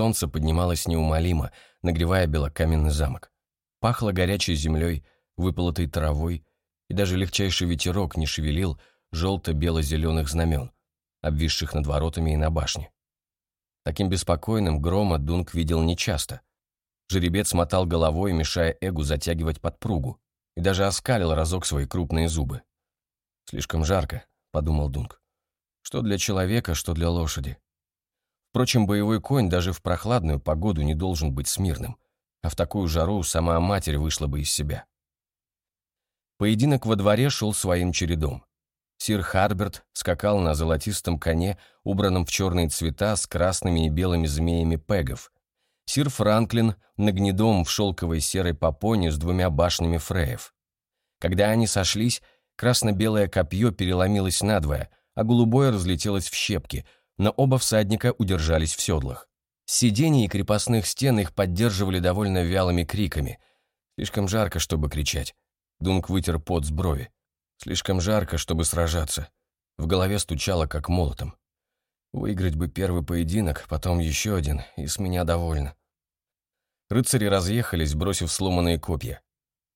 солнце поднималось неумолимо, нагревая белокаменный замок. Пахло горячей землей, выполотой травой, и даже легчайший ветерок не шевелил желто-бело-зеленых знамен, обвисших над воротами и на башне. Таким беспокойным грома Дунк видел нечасто. Жеребец мотал головой, мешая Эгу затягивать подпругу, и даже оскалил разок свои крупные зубы. «Слишком жарко», — подумал Дунк. «Что для человека, что для лошади». Впрочем, боевой конь даже в прохладную погоду не должен быть смирным, а в такую жару сама матерь вышла бы из себя. Поединок во дворе шел своим чередом. Сир Харберт скакал на золотистом коне, убранном в черные цвета с красными и белыми змеями пегов. Сир Франклин на гнедом в шелковой серой попоне с двумя башнями фреев. Когда они сошлись, красно-белое копье переломилось надвое, а голубое разлетелось в щепки — но оба всадника удержались в седлах. Сидений и крепостных стен их поддерживали довольно вялыми криками. Слишком жарко, чтобы кричать. Дунк вытер пот с брови. Слишком жарко, чтобы сражаться. В голове стучало, как молотом. Выиграть бы первый поединок, потом еще один, и с меня довольно. Рыцари разъехались, бросив сломанные копья.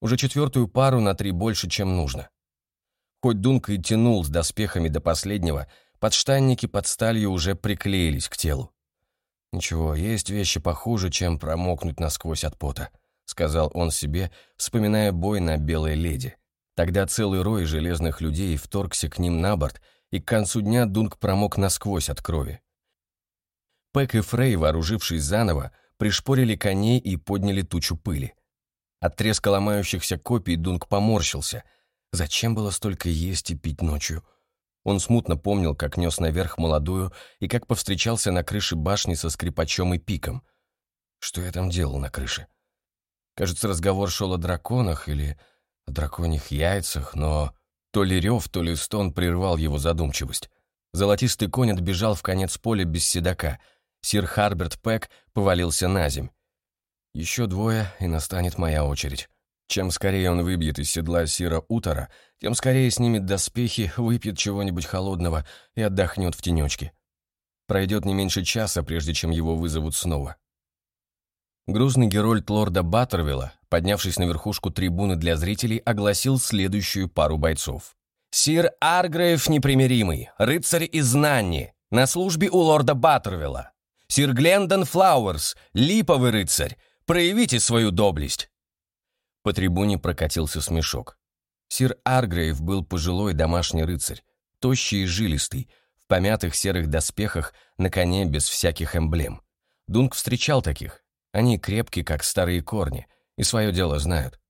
Уже четвертую пару на три больше, чем нужно. Хоть Дунк и тянул с доспехами до последнего, Подштанники под сталью уже приклеились к телу. «Ничего, есть вещи похуже, чем промокнуть насквозь от пота», сказал он себе, вспоминая бой на Белой Леди. Тогда целый рой железных людей вторгся к ним на борт, и к концу дня Дунк промок насквозь от крови. Пэк и Фрей, вооружившись заново, пришпорили коней и подняли тучу пыли. От треска ломающихся копий Дунк поморщился. Зачем было столько есть и пить ночью? Он смутно помнил, как нес наверх молодую и как повстречался на крыше башни со скрипачом и пиком. Что я там делал на крыше? Кажется, разговор шел о драконах или о драконьих яйцах, но то ли рев, то ли стон прервал его задумчивость. Золотистый конь отбежал в конец поля без седока. Сир Харберт Пэк повалился на земь. Еще двое, и настанет моя очередь. Чем скорее он выбьет из седла Сира Утора, тем скорее снимет доспехи, выпьет чего-нибудь холодного и отдохнет в тенечке. Пройдет не меньше часа, прежде чем его вызовут снова. Грузный герольд лорда Баттервилла, поднявшись на верхушку трибуны для зрителей, огласил следующую пару бойцов. «Сир Аргрейв Непримиримый, рыцарь из Нанни, на службе у лорда Баттервилла. Сир Глендон Флауэрс, липовый рыцарь, проявите свою доблесть. По трибуне прокатился смешок. Сир Аргрейв был пожилой домашний рыцарь, тощий и жилистый, в помятых серых доспехах, на коне без всяких эмблем. Дунк встречал таких. Они крепкие, как старые корни, и свое дело знают.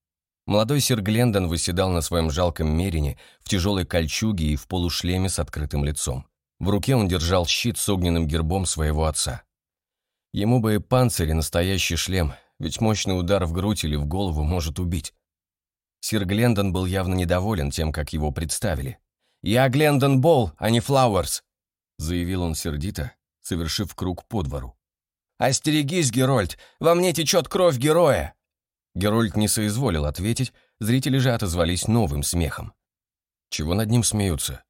Молодой сир Глендон выседал на своем жалком мерине в тяжелой кольчуге и в полушлеме с открытым лицом. В руке он держал щит с огненным гербом своего отца. Ему бы и панцирь, и настоящий шлем, ведь мощный удар в грудь или в голову может убить. Сир Глендон был явно недоволен тем, как его представили. «Я Глендон Болл, а не Флауэрс», — заявил он сердито, совершив круг по двору. «Остерегись, Герольд, во мне течет кровь героя!» Герольд не соизволил ответить, зрители же отозвались новым смехом. «Чего над ним смеются?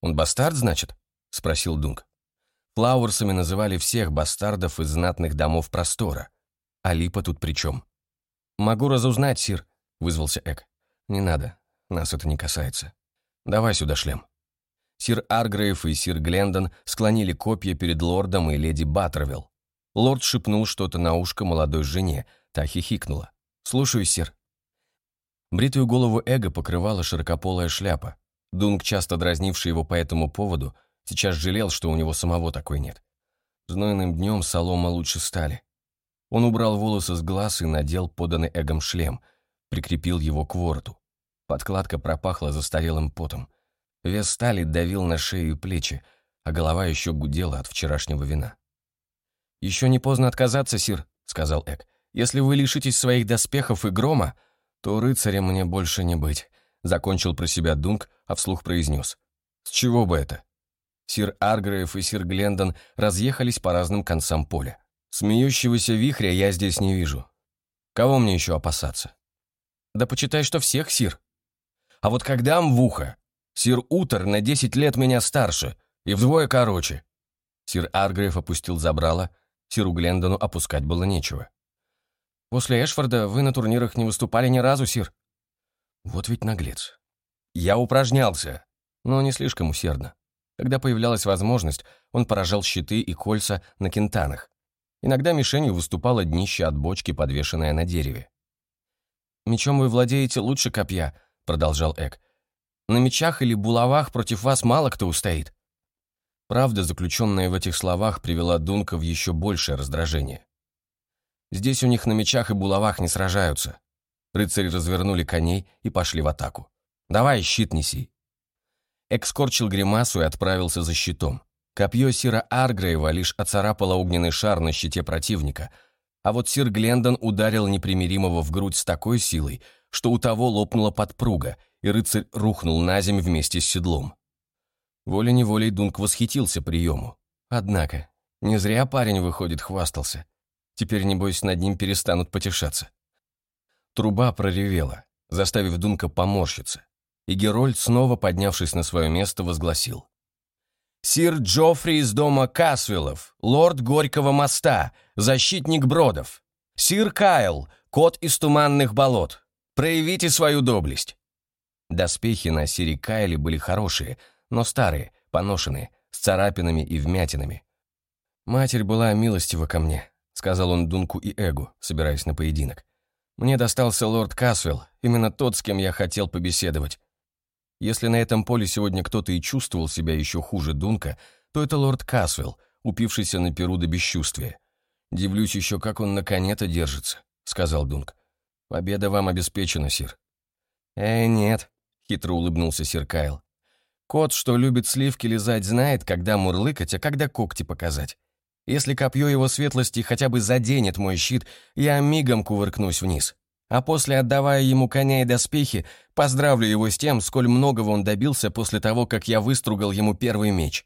Он бастард, значит?» — спросил Дунк. Флауэрсами называли всех бастардов из знатных домов простора. А Липа тут при чем? «Могу разузнать, Сир», — вызвался Эк. «Не надо, нас это не касается. Давай сюда шлем». Сир Аргрейв и сир Глендон склонили копья перед лордом и леди Баттервилл. Лорд шепнул что-то на ушко молодой жене, та хихикнула. «Слушаю, сир». Бритую голову Эго покрывала широкополая шляпа. Дунк, часто дразнивший его по этому поводу, сейчас жалел, что у него самого такой нет. Знойным днем солома лучше стали. Он убрал волосы с глаз и надел поданный эгом шлем, прикрепил его к вороту. Подкладка пропахла застарелым потом. Вес стали давил на шею и плечи, а голова еще гудела от вчерашнего вина. «Еще не поздно отказаться, сир», — сказал Эк. «Если вы лишитесь своих доспехов и грома, то рыцарем мне больше не быть», — закончил про себя Дунк, а вслух произнес. «С чего бы это?» Сир Аргрейв и сир Глендон разъехались по разным концам поля. Смеющегося вихря я здесь не вижу. Кого мне еще опасаться? Да почитай, что всех, Сир. А вот когда в ухо? Сир Утер на десять лет меня старше и вдвое короче. Сир Аргрейв опустил забрало, Сиру Глендону опускать было нечего. «После Эшфорда вы на турнирах не выступали ни разу, Сир». Вот ведь наглец. Я упражнялся, но не слишком усердно. Когда появлялась возможность, он поражал щиты и кольца на кентанах. Иногда мишенью выступало днище от бочки, подвешенное на дереве. «Мечом вы владеете лучше копья», — продолжал Эк. «На мечах или булавах против вас мало кто устоит». Правда, заключенная в этих словах, привела Дунка в еще большее раздражение. Здесь у них на мечах и булавах не сражаются. Рыцари развернули коней и пошли в атаку. «Давай, щит неси». Эк скорчил гримасу и отправился за щитом. Копье Сира Аргрейва лишь оцарапало огненный шар на щите противника, а вот Сир Глендон ударил непримиримого в грудь с такой силой, что у того лопнула подпруга, и рыцарь рухнул на землю вместе с седлом. Волей-неволей Дунк восхитился приему. Однако, не зря парень, выходит, хвастался. Теперь, небось, над ним перестанут потешаться. Труба проревела, заставив Дунка поморщиться, и Герольд, снова поднявшись на свое место, возгласил. Сир Джоффри из дома Касвиллов, лорд Горького моста, защитник бродов. Сир Кайл, кот из туманных болот. Проявите свою доблесть. Доспехи на Сире Кайле были хорошие, но старые, поношенные, с царапинами и вмятинами. «Матерь была милостива ко мне», — сказал он Дунку и Эгу, собираясь на поединок. «Мне достался лорд Касвелл, именно тот, с кем я хотел побеседовать. Если на этом поле сегодня кто-то и чувствовал себя еще хуже Дунка, то это лорд Касвелл, упившийся на перу до бесчувствия. «Дивлюсь еще, как он на коне-то держится», — сказал Дунк. «Победа вам обеспечена, сир». «Э, нет», — хитро улыбнулся сир Кайл. «Кот, что любит сливки лизать, знает, когда мурлыкать, а когда когти показать. Если копье его светлости хотя бы заденет мой щит, я мигом кувыркнусь вниз а после, отдавая ему коня и доспехи, поздравлю его с тем, сколь многого он добился после того, как я выстругал ему первый меч.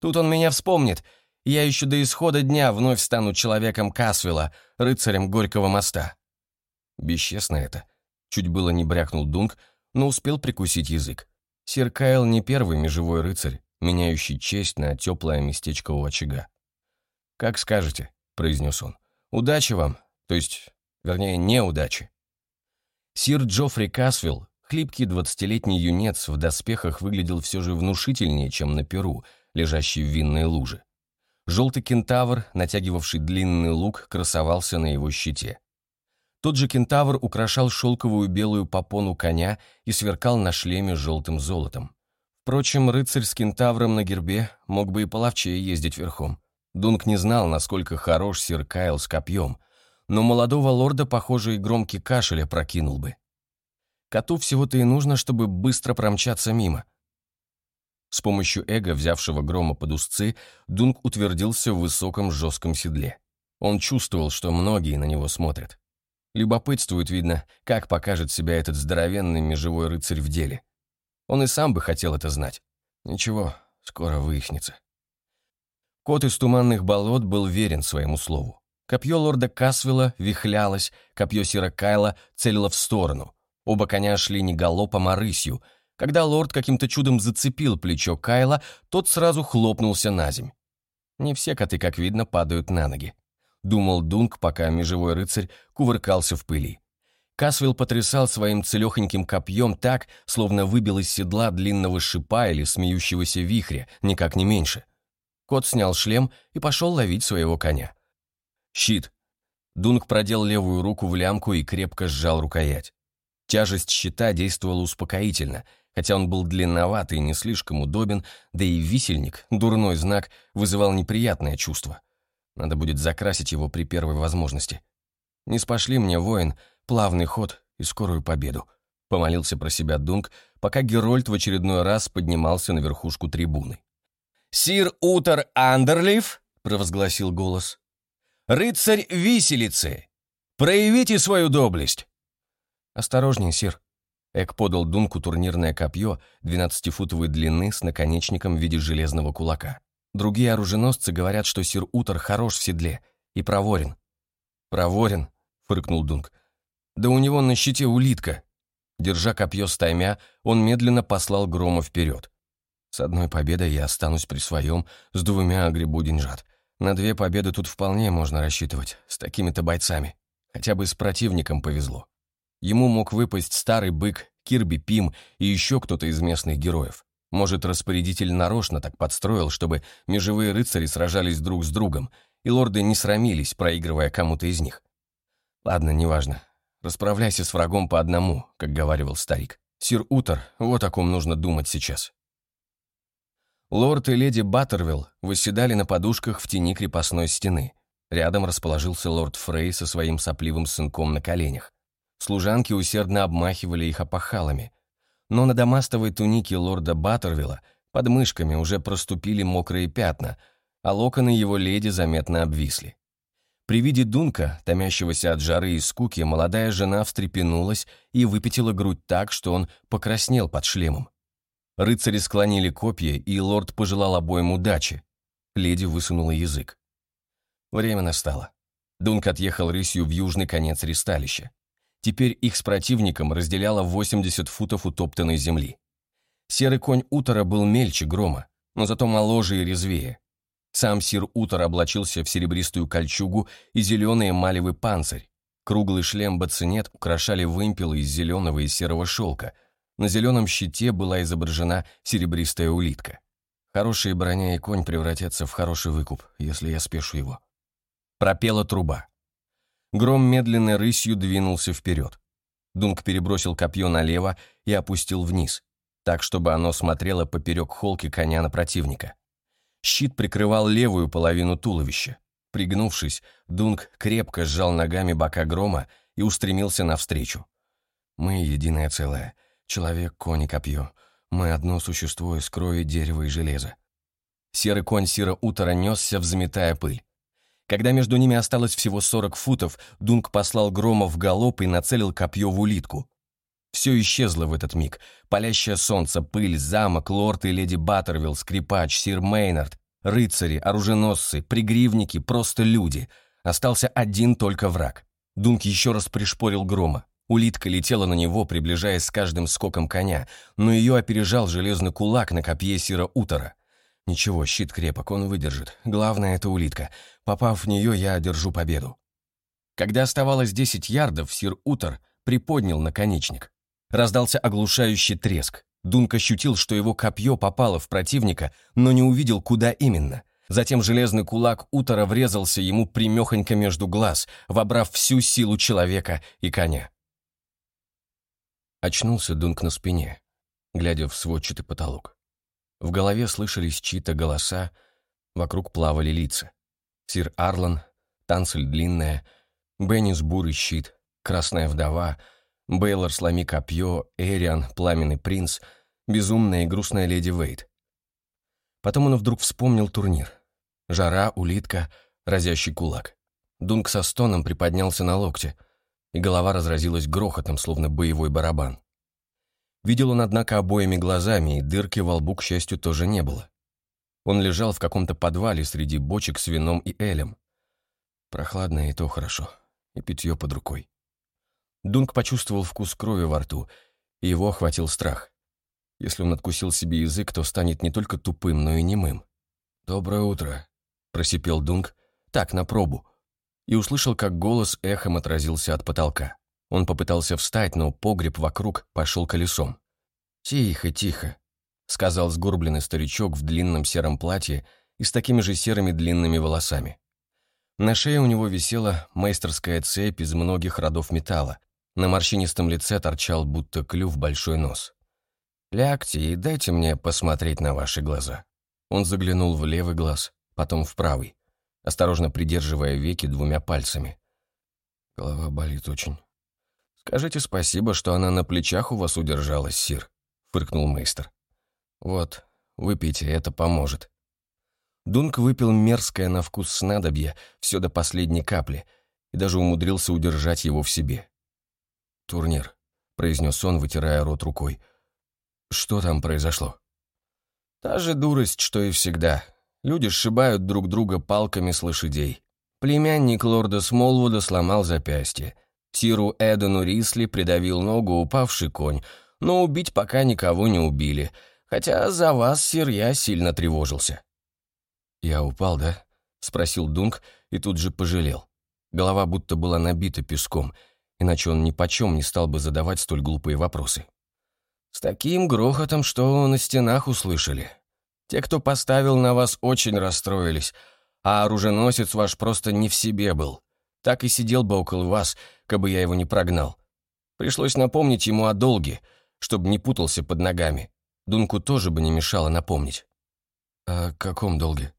Тут он меня вспомнит, я еще до исхода дня вновь стану человеком Касвела, рыцарем Горького моста. Бесчестно это. Чуть было не брякнул Дунк, но успел прикусить язык. Сир Кайл не первый межевой рыцарь, меняющий честь на теплое местечко у очага. «Как скажете», — произнес он. «Удачи вам, то есть Вернее, неудачи. Сир Джоффри Касвилл, хлипкий двадцатилетний юнец в доспехах выглядел все же внушительнее, чем на перу, лежащий в винной луже. Желтый кентавр, натягивавший длинный лук, красовался на его щите. Тот же кентавр украшал шелковую белую попону коня и сверкал на шлеме желтым золотом. Впрочем, рыцарь с кентавром на гербе мог бы и половчее ездить верхом. Дунк не знал, насколько хорош сир Кайл с копьем, но молодого лорда, похоже, и громкий кашель опрокинул бы. Коту всего-то и нужно, чтобы быстро промчаться мимо. С помощью эго, взявшего грома под узцы, Дунк утвердился в высоком жестком седле. Он чувствовал, что многие на него смотрят. Любопытствует, видно, как покажет себя этот здоровенный межевой рыцарь в деле. Он и сам бы хотел это знать. Ничего, скоро выяснится. Кот из туманных болот был верен своему слову. Копье лорда Касвелла вихлялось, копье Сира Кайла целило в сторону. Оба коня шли не галопом, а рысью. Когда лорд каким-то чудом зацепил плечо Кайла, тот сразу хлопнулся на земь. Не все коты, как видно, падают на ноги. Думал Дунк, пока межевой рыцарь кувыркался в пыли. Касвелл потрясал своим целехоньким копьем так, словно выбил из седла длинного шипа или смеющегося вихря, никак не меньше. Кот снял шлем и пошел ловить своего коня. «Щит!» Дунк продел левую руку в лямку и крепко сжал рукоять. Тяжесть щита действовала успокоительно, хотя он был длинноват и не слишком удобен, да и висельник, дурной знак, вызывал неприятное чувство. Надо будет закрасить его при первой возможности. «Не спошли мне, воин, плавный ход и скорую победу», — помолился про себя Дунк, пока Герольд в очередной раз поднимался на верхушку трибуны. «Сир Утер Андерлиф», — провозгласил голос, Рыцарь виселицы! Проявите свою доблесть!» «Осторожней, сир!» Эк подал Дунку турнирное копье 12-футовой длины с наконечником в виде железного кулака. Другие оруженосцы говорят, что сир Утор хорош в седле и проворен. «Проворен?» — фыркнул Дунк. «Да у него на щите улитка!» Держа копье стаймя, он медленно послал Грома вперед. «С одной победой я останусь при своем, с двумя огребу деньжат. На две победы тут вполне можно рассчитывать, с такими-то бойцами. Хотя бы с противником повезло. Ему мог выпасть старый бык, Кирби Пим и еще кто-то из местных героев. Может, распорядитель нарочно так подстроил, чтобы межевые рыцари сражались друг с другом, и лорды не срамились, проигрывая кому-то из них. Ладно, неважно. Расправляйся с врагом по одному, как говаривал старик. Сир Утор, вот о ком нужно думать сейчас. Лорд и леди Баттервилл восседали на подушках в тени крепостной стены. Рядом расположился лорд Фрей со своим сопливым сынком на коленях. Служанки усердно обмахивали их опахалами. Но на домастовой тунике лорда Баттервилла под мышками уже проступили мокрые пятна, а локоны его леди заметно обвисли. При виде Дунка, томящегося от жары и скуки, молодая жена встрепенулась и выпятила грудь так, что он покраснел под шлемом. Рыцари склонили копья, и лорд пожелал обоим удачи. Леди высунула язык. Время настало. Дунк отъехал рысью в южный конец ристалища. Теперь их с противником разделяло 80 футов утоптанной земли. Серый конь Утора был мельче грома, но зато моложе и резвее. Сам сир Утор облачился в серебристую кольчугу и зеленый эмалевый панцирь. Круглый шлем бацинет украшали вымпелы из зеленого и серого шелка. На зеленом щите была изображена серебристая улитка. Хорошая броня и конь превратятся в хороший выкуп, если я спешу его. Пропела труба. Гром медленной рысью двинулся вперед. Дунк перебросил копье налево и опустил вниз, так, чтобы оно смотрело поперек холки коня на противника. Щит прикрывал левую половину туловища. Пригнувшись, Дунк крепко сжал ногами бока грома и устремился навстречу. «Мы — единое целое. Человек, конь и копье. Мы одно существо из крови, дерева и железа». Серый конь Сира Утора несся, взметая пыль. Когда между ними осталось всего 40 футов, Дунк послал Грома в галоп и нацелил копье в улитку. Все исчезло в этот миг. Палящее солнце, пыль, замок, лорд и леди Баттервилл, скрипач, сир Мейнард, рыцари, оруженосцы, пригривники, просто люди. Остался один только враг. Дунк еще раз пришпорил Грома. Улитка летела на него, приближаясь с каждым скоком коня, но ее опережал железный кулак на копье Сира Утора. Ничего, щит крепок, он выдержит. Главное — это улитка. Попав в нее, я одержу победу. Когда оставалось 10 ярдов, сир Утор приподнял наконечник. Раздался оглушающий треск. Дунк ощутил, что его копье попало в противника, но не увидел, куда именно. Затем железный кулак Утора врезался ему примехонько между глаз, вобрав всю силу человека и коня. Очнулся Дунк на спине, глядя в сводчатый потолок. В голове слышались чьи-то голоса, вокруг плавали лица. Сир Арлан, Танцель Длинная, Беннис Бурый Щит, Красная Вдова, Бейлор Сломи Копье, Эриан, Пламенный Принц, Безумная и грустная Леди Вейт. Потом он вдруг вспомнил турнир. Жара, улитка, разящий кулак. Дунк со стоном приподнялся на локте, и голова разразилась грохотом, словно боевой барабан. Видел он, однако, обоими глазами, и дырки во лбу, к счастью, тоже не было. Он лежал в каком-то подвале среди бочек с вином и элем. Прохладно и то хорошо, и питье под рукой. Дунк почувствовал вкус крови во рту, и его охватил страх. Если он откусил себе язык, то станет не только тупым, но и немым. «Доброе утро», — просипел Дунк, так, на пробу, и услышал, как голос эхом отразился от потолка. Он попытался встать, но погреб вокруг пошел колесом. «Тихо, тихо», — сказал сгорбленный старичок в длинном сером платье и с такими же серыми длинными волосами. На шее у него висела мейстерская цепь из многих родов металла. На морщинистом лице торчал будто клюв большой нос. «Лягте и дайте мне посмотреть на ваши глаза». Он заглянул в левый глаз, потом в правый, осторожно придерживая веки двумя пальцами. «Голова болит очень», «Скажите спасибо, что она на плечах у вас удержалась, сир», — фыркнул мейстер. «Вот, выпейте, это поможет». Дунк выпил мерзкое на вкус снадобье, все до последней капли, и даже умудрился удержать его в себе. «Турнир», — произнес он, вытирая рот рукой. «Что там произошло?» «Та же дурость, что и всегда. Люди сшибают друг друга палками с лошадей. Племянник лорда Смолвуда сломал запястье. Тиру Эдену Рисли придавил ногу упавший конь, но убить пока никого не убили, хотя за вас, сир, я сильно тревожился». «Я упал, да?» — спросил Дунк и тут же пожалел. Голова будто была набита песком, иначе он ни почем не стал бы задавать столь глупые вопросы. «С таким грохотом, что на стенах услышали. Те, кто поставил на вас, очень расстроились, а оруженосец ваш просто не в себе был. Так и сидел бы около вас, кабы я его не прогнал. Пришлось напомнить ему о долге, чтобы не путался под ногами. Дунку тоже бы не мешало напомнить. «О каком долге?»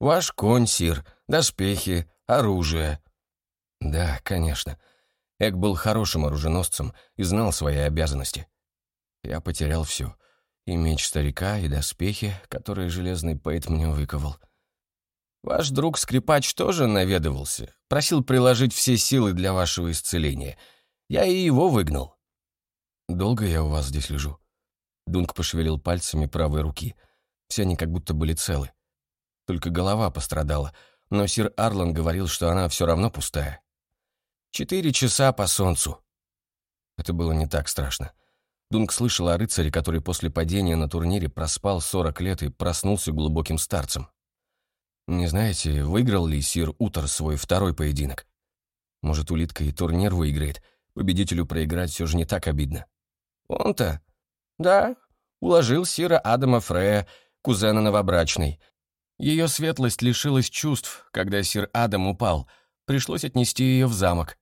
«Ваш конь, сир, доспехи, оружие». «Да, конечно. Эк был хорошим оруженосцем и знал свои обязанности. Я потерял все. И меч старика, и доспехи, которые железный Пейт мне выковал. Ваш друг-скрипач тоже наведывался, просил приложить все силы для вашего исцеления. Я и его выгнал». «Долго я у вас здесь лежу?» Дунк пошевелил пальцами правой руки. Все они как будто были целы. Только голова пострадала, но сир Арлан говорил, что она все равно пустая. «Четыре часа по солнцу». Это было не так страшно. Дунк слышал о рыцаре, который после падения на турнире проспал 40 лет и проснулся глубоким старцем. Не знаете, выиграл ли сир Утор свой второй поединок? Может, улитка и турнир выиграет. Победителю проиграть все же не так обидно. Он-то? Да, уложил сира Адама Фрея, кузена новобрачной. Ее светлость лишилась чувств, когда сир Адам упал. Пришлось отнести ее в замок.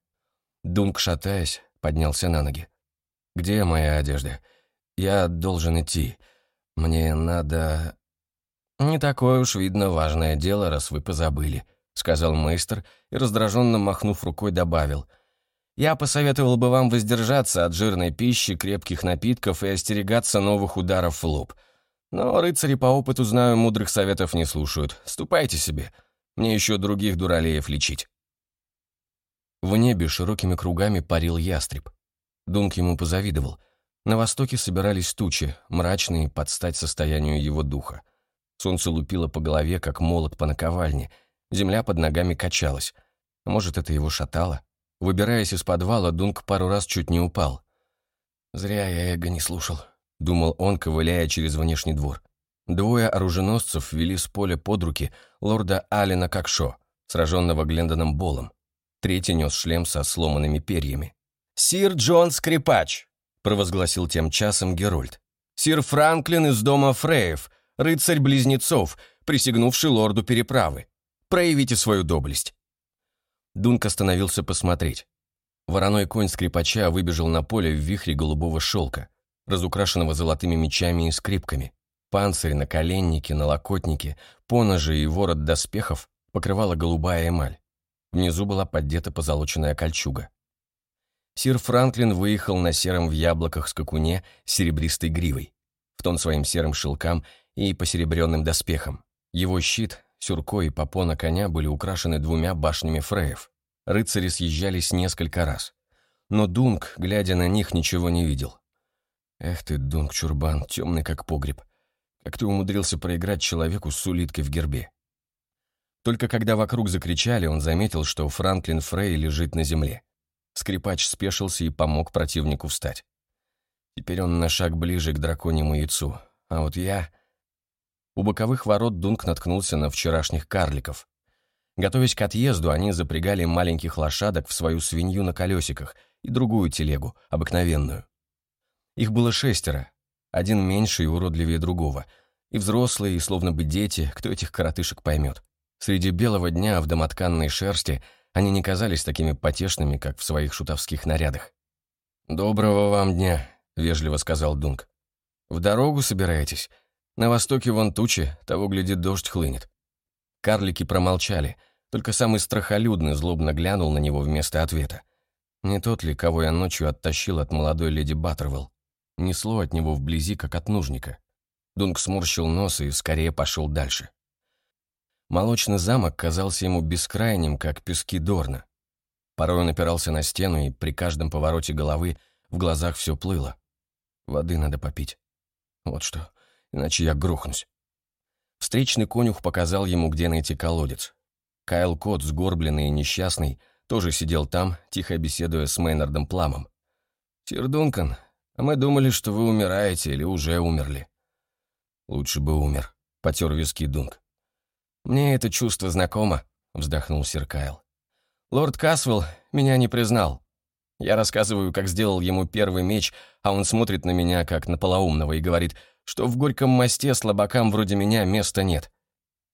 Дунк, шатаясь, поднялся на ноги. «Где моя одежда? Я должен идти. Мне надо...» «Не такое уж, видно, важное дело, раз вы позабыли», — сказал мейстер и, раздраженно махнув рукой, добавил. «Я посоветовал бы вам воздержаться от жирной пищи, крепких напитков и остерегаться новых ударов в лоб. Но рыцари по опыту, знаю, мудрых советов не слушают. Ступайте себе. Мне еще других дуралеев лечить». В небе широкими кругами парил ястреб. Дунк ему позавидовал. На востоке собирались тучи, мрачные под стать состоянию его духа. Солнце лупило по голове, как молот по наковальне. Земля под ногами качалась. Может, это его шатало? Выбираясь из подвала, Дунк пару раз чуть не упал. «Зря я эго не слушал», — думал он, ковыляя через внешний двор. Двое оруженосцев вели с поля под руки лорда Алина Кокшо, сраженного Глендоном Болом. Третий нес шлем со сломанными перьями. «Сир Джон Скрипач», — провозгласил тем часом Герольд. «Сир Франклин из дома Фреев, рыцарь-близнецов, присягнувший лорду переправы. Проявите свою доблесть». Дунк остановился посмотреть. Вороной конь скрипача выбежал на поле в вихре голубого шелка, разукрашенного золотыми мечами и скрипками. Панцирь, наколенники, налокотники, поножи и ворот доспехов покрывала голубая эмаль. Внизу была поддета позолоченная кольчуга. Сир Франклин выехал на сером в яблоках скакуне с серебристой гривой, в тон своим серым шелкам и посеребренным доспехом. Его щит, сюрко и попона коня были украшены двумя башнями фреев. Рыцари съезжались несколько раз. Но Дунк, глядя на них, ничего не видел. «Эх ты, Дунк-чурбан, темный как погреб. Как ты умудрился проиграть человеку с улиткой в гербе?» Только когда вокруг закричали, он заметил, что Франклин Фрей лежит на земле. Скрипач спешился и помог противнику встать. Теперь он на шаг ближе к драконьему яйцу, а вот я... У боковых ворот Дунк наткнулся на вчерашних карликов. Готовясь к отъезду, они запрягали маленьких лошадок в свою свинью на колесиках и другую телегу, обыкновенную. Их было шестеро, один меньше и уродливее другого, и взрослые, и словно бы дети, кто этих коротышек поймет. Среди белого дня в домотканной шерсти они не казались такими потешными, как в своих шутовских нарядах. «Доброго вам дня», — вежливо сказал Дунк. «В дорогу собираетесь? На востоке вон тучи, того, глядит, дождь хлынет». Карлики промолчали, только самый страхолюдный злобно глянул на него вместо ответа. Не тот ли, кого я ночью оттащил от молодой леди Баттервелл? Несло от него вблизи, как от нужника. Дунк сморщил нос и скорее пошел дальше. Молочный замок казался ему бескрайним, как пески Дорна. Порой он опирался на стену, и при каждом повороте головы в глазах все плыло. Воды надо попить. Вот что, иначе я грохнусь. Встречный конюх показал ему, где найти колодец. Кайл Кот, сгорбленный и несчастный, тоже сидел там, тихо беседуя с Мейнардом Пламом. «Сир Дункан, а мы думали, что вы умираете или уже умерли». «Лучше бы умер», — потер виски Дунк. «Мне это чувство знакомо», — вздохнул сир Кайл. «Лорд Касвелл меня не признал. Я рассказываю, как сделал ему первый меч, а он смотрит на меня, как на полоумного, и говорит, что в горьком мосте слабакам вроде меня места нет.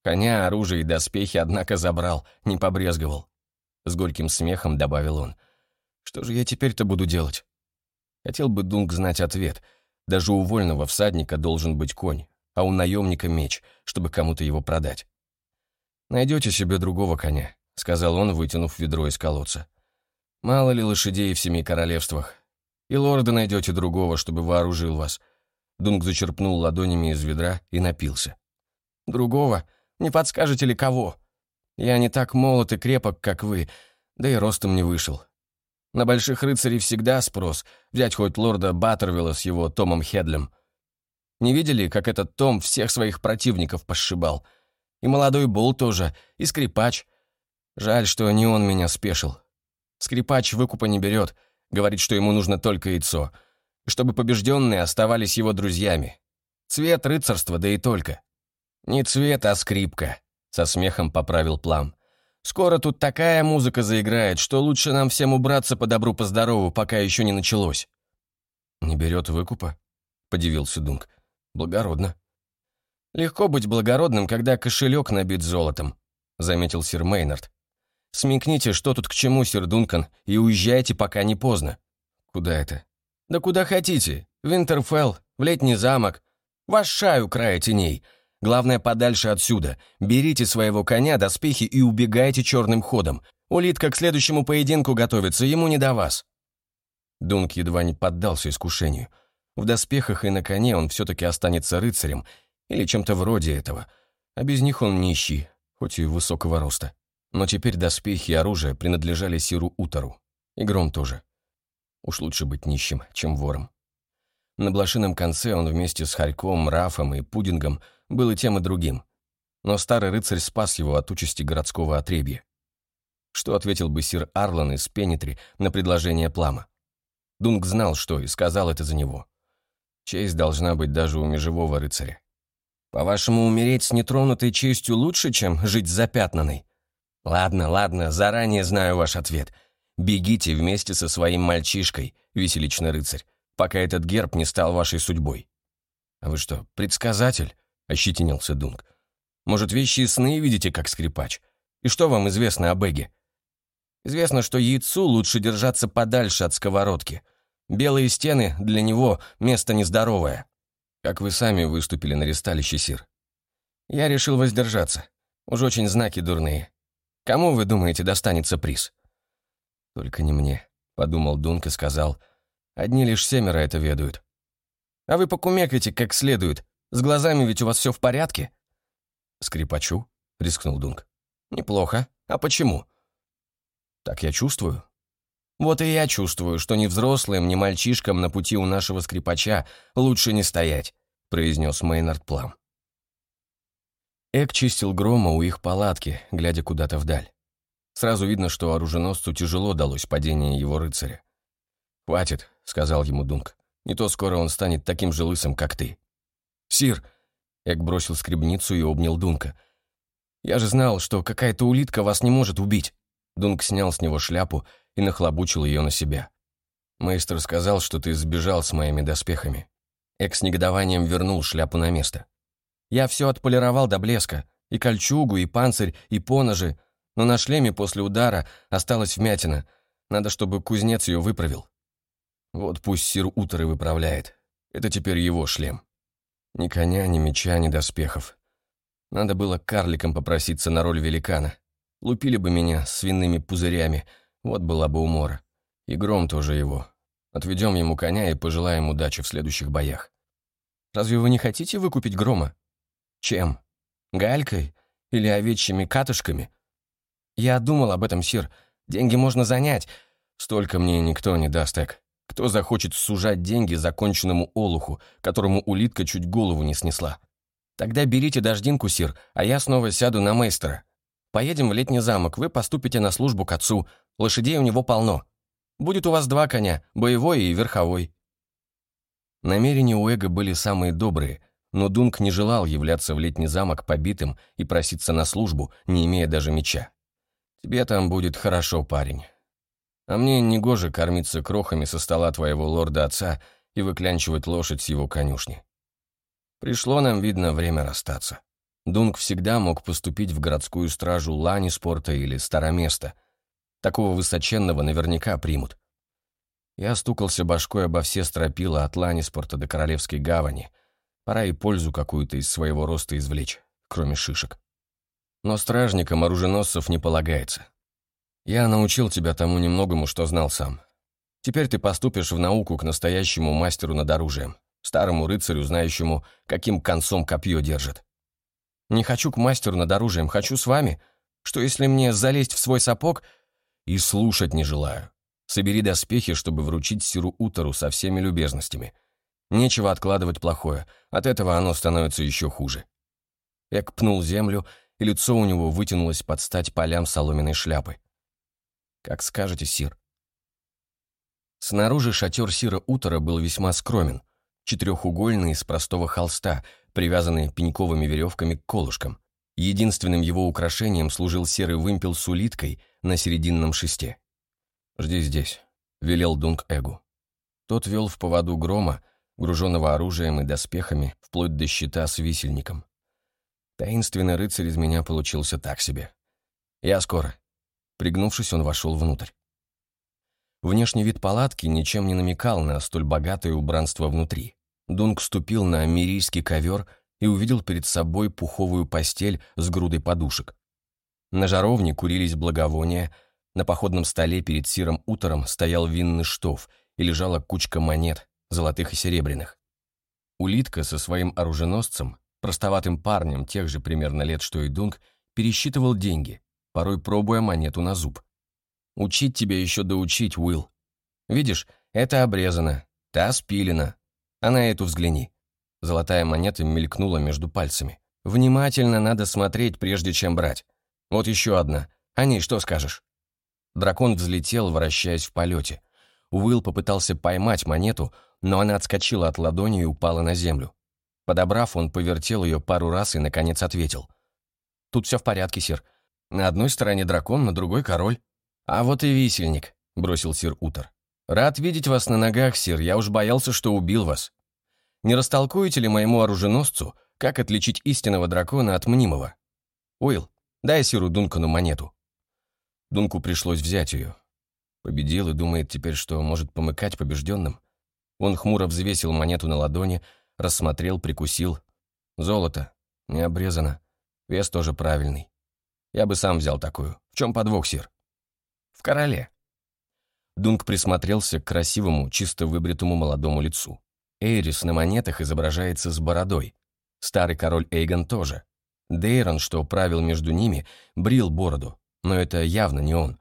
Коня, оружие и доспехи, однако, забрал, не побрезговал. С горьким смехом добавил он. Что же я теперь-то буду делать? Хотел бы Дунк знать ответ. Даже у вольного всадника должен быть конь, а у наемника меч, чтобы кому-то его продать. «Найдете себе другого коня», — сказал он, вытянув ведро из колодца. «Мало ли лошадей в семи королевствах. И лорда найдете другого, чтобы вооружил вас». Дунк зачерпнул ладонями из ведра и напился. «Другого? Не подскажете ли кого? Я не так молод и крепок, как вы, да и ростом не вышел. На больших рыцарей всегда спрос, взять хоть лорда Баттервилла с его Томом Хедлем. Не видели, как этот Том всех своих противников пошибал? И молодой Бол тоже, и скрипач. Жаль, что не он меня спешил. Скрипач выкупа не берет, говорит, что ему нужно только яйцо, чтобы побежденные оставались его друзьями. Цвет рыцарства, да и только. Не цвет, а скрипка, со смехом поправил Плам. Скоро тут такая музыка заиграет, что лучше нам всем убраться по добру, по здорову, пока еще не началось». «Не берет выкупа?» — подивился Дунк. «Благородно». «Легко быть благородным, когда кошелек набит золотом», — заметил сир Мейнард. «Смекните, что тут к чему, сир Дункан, и уезжайте, пока не поздно». «Куда это?» «Да куда хотите. Винтерфелл, в летний замок. Ваш шаю края теней. Главное, подальше отсюда. Берите своего коня, доспехи и убегайте черным ходом. Улитка к следующему поединку готовится, ему не до вас». Дунк едва не поддался искушению. В доспехах и на коне он все-таки останется рыцарем или чем-то вроде этого, а без них он нищий, хоть и высокого роста. Но теперь доспехи и оружие принадлежали Сиру Утару. И Гром тоже. Уж лучше быть нищим, чем вором. На блошином конце он вместе с Харьком, Рафом и Пудингом – был и тем, и другим. Но старый рыцарь спас его от участи городского отребья. Что ответил бы сир Арлан из Пенитри на предложение Плама? Дунк знал, что, и сказал это за него. Честь должна быть даже у межевого рыцаря. По-вашему, умереть с нетронутой честью лучше, чем жить запятнанной? Ладно, ладно, заранее знаю ваш ответ. Бегите вместе со своим мальчишкой, веселичный рыцарь, пока этот герб не стал вашей судьбой. А вы что, предсказатель? — ощетинился Дунк. «Может, вещи и сны видите, как скрипач? И что вам известно об Эге?» «Известно, что яйцу лучше держаться подальше от сковородки. Белые стены для него — место нездоровое. Как вы сами выступили на ресталище, Сир?» «Я решил воздержаться. Уж очень знаки дурные. Кому, вы думаете, достанется приз?» «Только не мне», — подумал Дунк и сказал. «Одни лишь семеро это ведают». «А вы покумекайте как следует, с глазами ведь у вас все в порядке?» «Скрипачу?» — рискнул Дунк. «Неплохо. А почему?» «Так я чувствую». «Вот и я чувствую, что ни взрослым, ни мальчишкам на пути у нашего скрипача лучше не стоять», — произнес Мейнард Плам. Эк чистил грома у их палатки, глядя куда-то вдаль. Сразу видно, что оруженосцу тяжело далось падение его рыцаря. «Хватит», — сказал ему Дунк. «Не то скоро он станет таким же лысым, как ты». «Сир!» Эк бросил скребницу и обнял Дунка. «Я же знал, что какая-то улитка вас не может убить». Дунк снял с него шляпу и нахлобучил ее на себя. «Мейстер сказал, что ты сбежал с моими доспехами». Эк с негодованием вернул шляпу на место. «Я все отполировал до блеска. И кольчугу, и панцирь, и поножи. Но на шлеме после удара осталась вмятина. Надо, чтобы кузнец ее выправил». «Вот пусть сир Утер выправляет. Это теперь его шлем». Ни коня, ни меча, ни доспехов. Надо было карликом попроситься на роль великана. Лупили бы меня свиными пузырями, вот была бы умора. И гром тоже его. Отведем ему коня и пожелаем удачи в следующих боях. Разве вы не хотите выкупить грома? Чем? Галькой? Или овечьими катышками? Я думал об этом, сир. Деньги можно занять. Столько мне никто не даст, Эк. Кто захочет сужать деньги законченному олуху, которому улитка чуть голову не снесла? Тогда берите дождинку, сир, а я снова сяду на мейстера. Поедем в летний замок, вы поступите на службу к отцу. Лошадей у него полно. Будет у вас два коня, боевой и верховой». Намерения у Эго были самые добрые, но Дунк не желал являться в летний замок побитым и проситься на службу, не имея даже меча. «Тебе там будет хорошо, парень. А мне негоже кормиться крохами со стола твоего лорда-отца и выклянчивать лошадь с его конюшни. Пришло нам, видно, время расстаться. Дунк всегда мог поступить в городскую стражу Ланиспорта или Староместа. Такого высоченного наверняка примут. Я стукался башкой обо все стропила от Ланиспорта до Королевской гавани. Пора и пользу какую-то из своего роста извлечь, кроме шишек. Но стражникам оруженосцев не полагается. Я научил тебя тому немногому, что знал сам. Теперь ты поступишь в науку к настоящему мастеру над оружием, старому рыцарю, знающему, каким концом копье держит. Не хочу к мастеру над оружием, хочу с вами. Что если мне залезть в свой сапог? И слушать не желаю. Собери доспехи, чтобы вручить Сиру Утору со всеми любезностями. Нечего откладывать плохое, от этого оно становится еще хуже. Эк пнул землю, и лицо у него вытянулось под стать полям соломенной шляпы. Как скажете, Сир. Снаружи шатер Сира Утора был весьма скромен. Четырехугольный из простого холста, привязанный пеньковыми веревками к колышкам. Единственным его украшением служил серый вымпел с улиткой на серединном шесте. «Жди здесь», — велел Дунк Эгу. Тот вел в поводу грома, груженного оружием и доспехами, вплоть до щита с висельником. Таинственный рыцарь из меня получился так себе. «Я скоро», Пригнувшись, он вошел внутрь. Внешний вид палатки ничем не намекал на столь богатое убранство внутри. Дунк ступил на мирийский ковер и увидел перед собой пуховую постель с грудой подушек. На жаровне курились благовония, на походном столе перед сиром утором стоял винный штоф и лежала кучка монет, золотых и серебряных. Улитка со своим оруженосцем, простоватым парнем тех же примерно лет, что и Дунк, пересчитывал деньги, порой пробуя монету на зуб. «Учить тебя еще доучить, Уилл. Видишь, это обрезано, та спилена. А на эту взгляни». Золотая монета мелькнула между пальцами. «Внимательно надо смотреть, прежде чем брать. Вот еще одна. О ней что скажешь?» Дракон взлетел, вращаясь в полете. Уилл попытался поймать монету, но она отскочила от ладони и упала на землю. Подобрав, он повертел ее пару раз и, наконец, ответил. «Тут все в порядке, сир. На одной стороне дракон, на другой король. А вот и висельник, бросил сир Утор. Рад видеть вас на ногах, сир, я уж боялся, что убил вас. Не растолкуете ли моему оруженосцу, как отличить истинного дракона от мнимого? Уилл, дай сиру Дункану монету. Дунку пришлось взять ее. Победил и думает теперь, что может помыкать побежденным. Он хмуро взвесил монету на ладони, рассмотрел, прикусил. Золото, не обрезано, вес тоже правильный. Я бы сам взял такую. В чем подвох, сир? В короле. Дунк присмотрелся к красивому, чисто выбритому молодому лицу. Эйрис на монетах изображается с бородой. Старый король Эйгон тоже. Дейрон, что правил между ними, брил бороду, но это явно не он.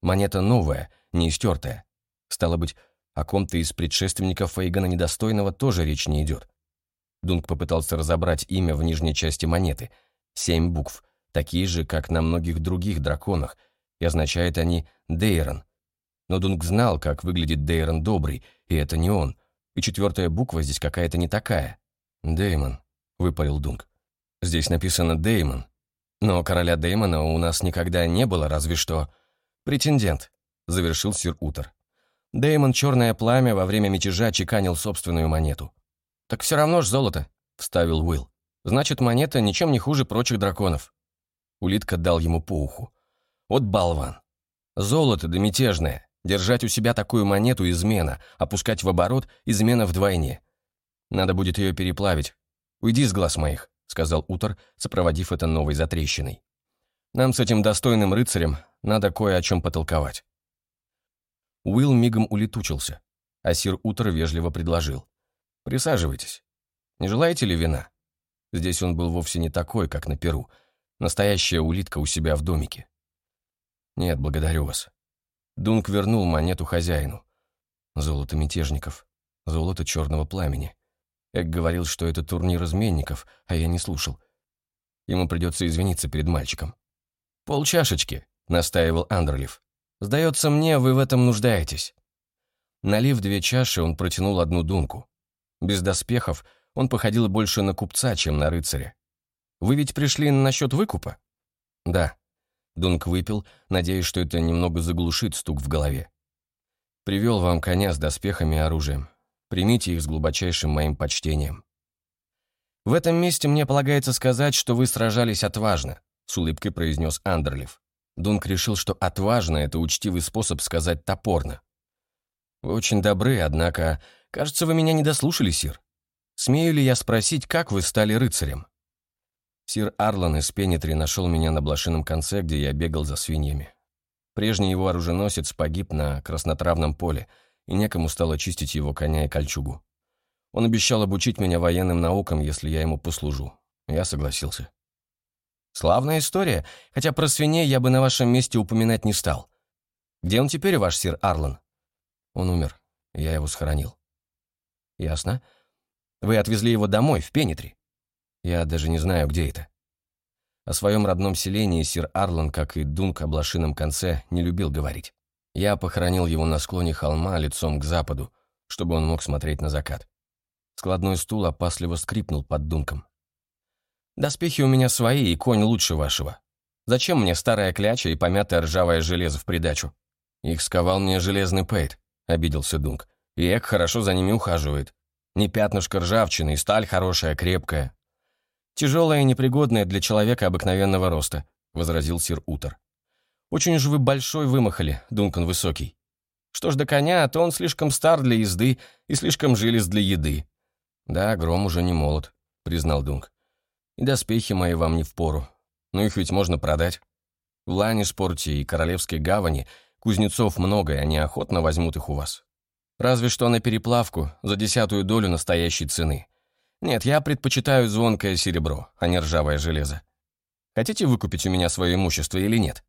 Монета новая, не истертая. Стало быть, о ком-то из предшественников Эйгона недостойного тоже речь не идет. Дунк попытался разобрать имя в нижней части монеты. Семь букв — такие же, как на многих других драконах, и означают они «Дейрон». Но Дунк знал, как выглядит Дейрон Добрый, и это не он. И четвертая буква здесь какая-то не такая. «Деймон», — выпалил Дунк. «Здесь написано Деймон. Но короля Деймона у нас никогда не было, разве что...» «Претендент», — завершил сир Утер. Деймон Черное Пламя во время мятежа чеканил собственную монету. «Так все равно ж золото», — вставил Уилл. «Значит, монета ничем не хуже прочих драконов». Улитка дал ему по уху. «Вот болван! Золото да мятежное. Держать у себя такую монету – измена, опускать в оборот – измена вдвойне. Надо будет ее переплавить. Уйди с глаз моих», – сказал Утор, сопроводив это новой затрещиной. «Нам с этим достойным рыцарем надо кое о чем потолковать». Уилл мигом улетучился, а сир Утор вежливо предложил. «Присаживайтесь. Не желаете ли вина?» Здесь он был вовсе не такой, как на Перу – Настоящая улитка у себя в домике. Нет, благодарю вас. Дунк вернул монету хозяину. Золото мятежников. Золото черного пламени. Эк говорил, что это турнир изменников, а я не слушал. Ему придется извиниться перед мальчиком. «Полчашечки», — настаивал Андерлив. «Сдается мне, вы в этом нуждаетесь». Налив две чаши, он протянул одну дунку. Без доспехов Он походил больше на купца, чем на рыцаря. «Вы ведь пришли насчет выкупа?» «Да». Дунк выпил, надеясь, что это немного заглушит стук в голове. «Привел вам коня с доспехами и оружием. Примите их с глубочайшим моим почтением». «В этом месте мне полагается сказать, что вы сражались отважно», с улыбкой произнес Андерлев. Дунк решил, что «отважно» — это учтивый способ сказать «топорно». «Вы очень добры, однако, кажется, вы меня не дослушали, сир. Смею ли я спросить, как вы стали рыцарем?» Сир Арлан из Пенетри нашел меня на блошином конце, где я бегал за свиньями. Прежний его оруженосец погиб на краснотравном поле, и некому стало чистить его коня и кольчугу. Он обещал обучить меня военным наукам, если я ему послужу. Я согласился. Славная история, хотя про свиней я бы на вашем месте упоминать не стал. Где он теперь, ваш сир Арлан? Он умер. Я его схоронил. Ясно. Вы отвезли его домой, в Пенетри. Я даже не знаю, где это. О своем родном селении сир Арлан, как и Дунк о блошином конце, не любил говорить. Я похоронил его на склоне холма лицом к западу, чтобы он мог смотреть на закат. Складной стул опасливо скрипнул под Дунком. «Доспехи у меня свои, и конь лучше вашего. Зачем мне старая кляча и помятое ржавое железо в придачу?» «Их сковал мне железный пейт», — обиделся Дунк. «И Эк хорошо за ними ухаживает. Не пятнышко ржавчины, и сталь хорошая, крепкая». «Тяжелая и непригодная для человека обыкновенного роста», — возразил сир Утер. «Очень уж вы большой вымахали, Дункан Высокий. Что ж до коня, то он слишком стар для езды и слишком жилист для еды». «Да, Гром уже не молод», — признал Дунк. «И доспехи мои вам не впору. Но их ведь можно продать. В Лане-спорте и Королевской гавани кузнецов много, и они охотно возьмут их у вас. Разве что на переплавку за десятую долю настоящей цены. Нет, я предпочитаю звонкое серебро, а не ржавое железо. Хотите выкупить у меня свое имущество или нет?»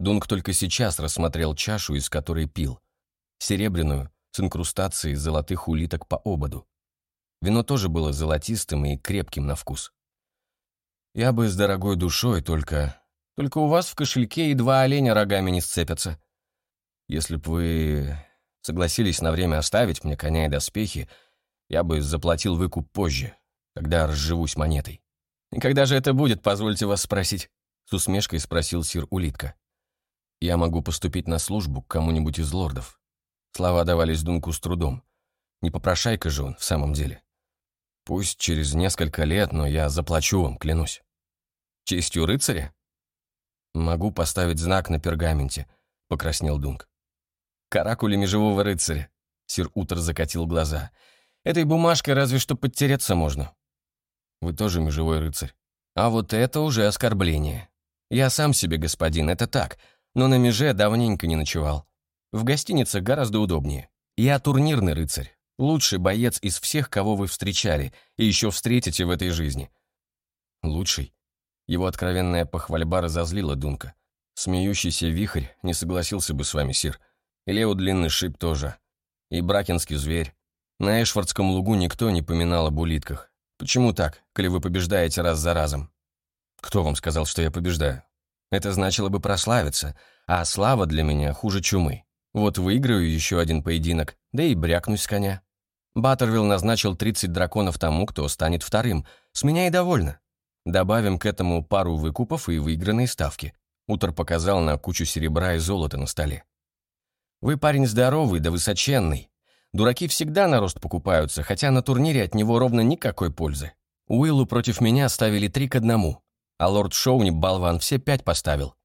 Дунк только сейчас рассмотрел чашу, из которой пил. Серебряную, с инкрустацией золотых улиток по ободу. Вино тоже было золотистым и крепким на вкус. «Я бы с дорогой душой, только... Только у вас в кошельке и два оленя рогами не сцепятся. Если б вы согласились на время оставить мне коня и доспехи, я бы заплатил выкуп позже, когда разживусь монетой. И когда же это будет, позвольте вас спросить?» С усмешкой спросил сир Улитка. «Я могу поступить на службу к кому-нибудь из лордов». Слова давались Дунку с трудом. Не попрошайка же он в самом деле. Пусть через несколько лет, но я заплачу вам, клянусь. Честью рыцаря? Могу поставить знак на пергаменте, покраснел Дунк. Каракулями живого рыцаря. Сир Утер закатил глаза. Этой бумажкой разве что подтереться можно. Вы тоже межевой рыцарь. А вот это уже оскорбление. Я сам себе господин, это так, но на меже давненько не ночевал. В гостинице гораздо удобнее. Я турнирный рыцарь, лучший боец из всех, кого вы встречали и еще встретите в этой жизни. Лучший? Его откровенная похвальба разозлила Дунка. Смеющийся вихрь не согласился бы с вами, сир. И Лео Длинный Шип тоже. И Бракинский зверь. На Эшфордском лугу никто не поминал об улитках. Почему так, коли вы побеждаете раз за разом? Кто вам сказал, что я побеждаю? Это значило бы прославиться, а слава для меня хуже чумы. Вот выиграю еще один поединок, да и брякнусь с коня. Баттервилл назначил 30 драконов тому, кто станет вторым. С меня и довольно. Добавим к этому пару выкупов и выигранные ставки. Утор показал на кучу серебра и золота на столе. Вы парень здоровый да высоченный. Дураки всегда на рост покупаются, хотя на турнире от него ровно никакой пользы. Уиллу против меня ставили три к одному, а лорд Шоуни, болван, все пять поставил.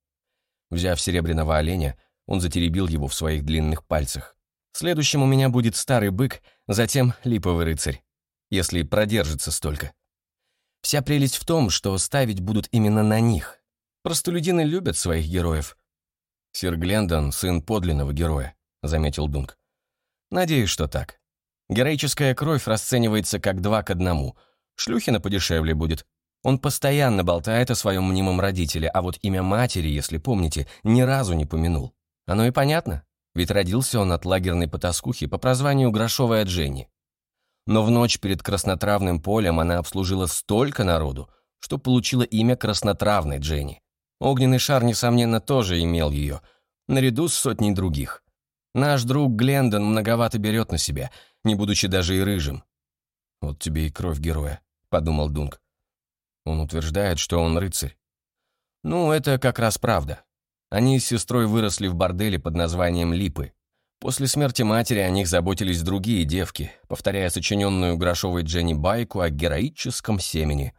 Взяв серебряного оленя, он затеребил его в своих длинных пальцах. Следующим у меня будет старый бык, затем липовый рыцарь, если продержится столько. Вся прелесть в том, что ставить будут именно на них. Простолюдины любят своих героев. «Сир Глендон — сын подлинного героя», — заметил Дунк. Надеюсь, что так. Героическая кровь расценивается как два к одному. Шлюхина подешевле будет. Он постоянно болтает о своем мнимом родителе, а вот имя матери, если помните, ни разу не помянул. Оно и понятно, ведь родился он от лагерной потаскухи по прозванию Грошовая Дженни. Но в ночь перед краснотравным полем она обслужила столько народу, что получила имя краснотравной Дженни. Огненный шар, несомненно, тоже имел ее, наряду с сотней других. Наш друг Глендон многовато берет на себя, не будучи даже и рыжим. «Вот тебе и кровь героя», — подумал Дунк. Он утверждает, что он рыцарь. Ну, это как раз правда. Они с сестрой выросли в борделе под названием «Липы». После смерти матери о них заботились другие девки, повторяя сочиненную Грошовой Дженни байку о героическом семени.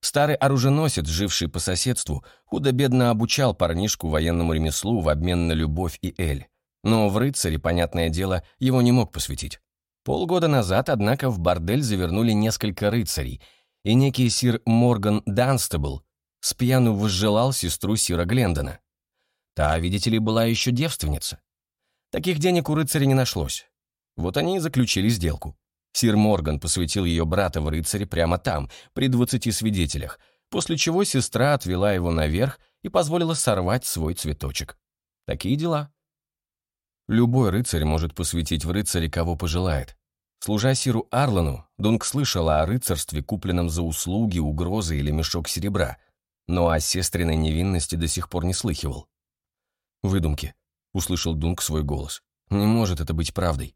Старый оруженосец, живший по соседству, худо-бедно обучал парнишку военному ремеслу в обмен на любовь и эль. Но в рыцаре, понятное дело, его не мог посвятить. Полгода назад, однако, в бордель завернули несколько рыцарей, и некий сир Морган Данстебл с пьяну возжелал сестру сира Глендона. Та, видите ли, была еще девственница. Таких денег у рыцаря не нашлось. Вот они и заключили сделку. Сир Морган посвятил ее брата в рыцаре прямо там, при двадцати свидетелях, после чего сестра отвела его наверх и позволила сорвать свой цветочек. Такие дела. Любой рыцарь может посвятить в рыцаре, кого пожелает. Служа Сиру Арлану, Дунк слышала о рыцарстве, купленном за услуги, угрозы или мешок серебра, но о сестренной невинности до сих пор не слыхивал. «Выдумки», — услышал Дунк свой голос. «Не может это быть правдой».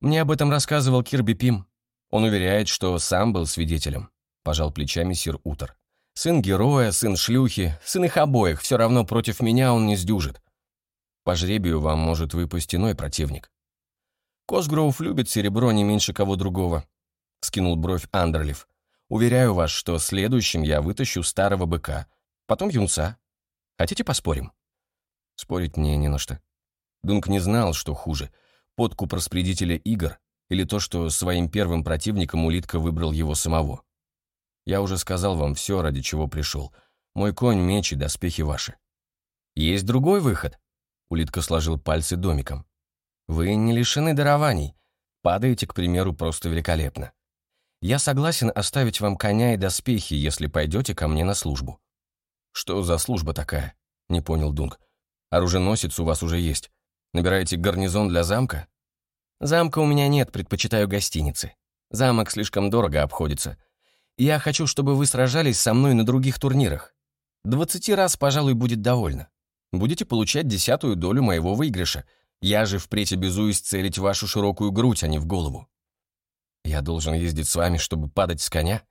«Мне об этом рассказывал Кирби Пим. Он уверяет, что сам был свидетелем», — пожал плечами Сир Утер. «Сын героя, сын шлюхи, сын их обоих, все равно против меня он не сдюжит. По жребию вам может выпасть иной противник». «Косгроув любит серебро не меньше кого другого», — скинул бровь Андерлиф. «Уверяю вас, что следующим я вытащу старого быка, потом юнца. Хотите поспорим?» Спорить мне не на что. Дунк не знал, что хуже — подкуп распорядителя игр или то, что своим первым противником улитка выбрал его самого. Я уже сказал вам все, ради чего пришел. Мой конь, меч и доспехи ваши. Есть другой выход. Улитка сложил пальцы домиком. Вы не лишены дарований. Падаете, к примеру, просто великолепно. Я согласен оставить вам коня и доспехи, если пойдете ко мне на службу. Что за служба такая? Не понял Дунк. Оруженосец у вас уже есть. Набираете гарнизон для замка? Замка у меня нет, предпочитаю гостиницы. Замок слишком дорого обходится. Я хочу, чтобы вы сражались со мной на других турнирах. Двадцати раз, пожалуй, будет довольно. Будете получать десятую долю моего выигрыша. Я же впредь обязуюсь целить вашу широкую грудь, а не в голову. Я должен ездить с вами, чтобы падать с коня?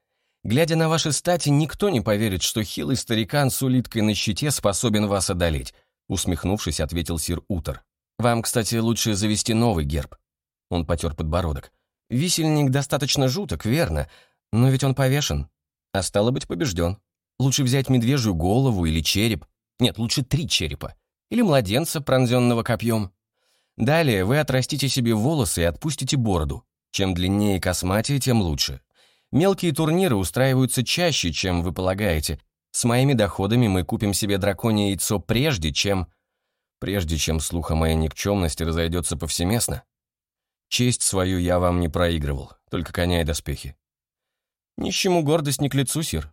Глядя на ваши стати, никто не поверит, что хилый старикан с улиткой на щите способен вас одолеть. Усмехнувшись, ответил сир Утер. «Вам, кстати, лучше завести новый герб». Он потер подбородок. «Висельник достаточно жуток, верно, но ведь он повешен, а стало быть, побежден. Лучше взять медвежью голову или череп. Нет, лучше три черепа. Или младенца, пронзенного копьем. Далее вы отрастите себе волосы и отпустите бороду. Чем длиннее и косматее, тем лучше. Мелкие турниры устраиваются чаще, чем вы полагаете, с моими доходами мы купим себе драконье яйцо прежде, чем... Прежде чем слух о моей никчемности разойдется повсеместно. Честь свою я вам не проигрывал, только коня и доспехи. Нищему гордость не к лицу, сир.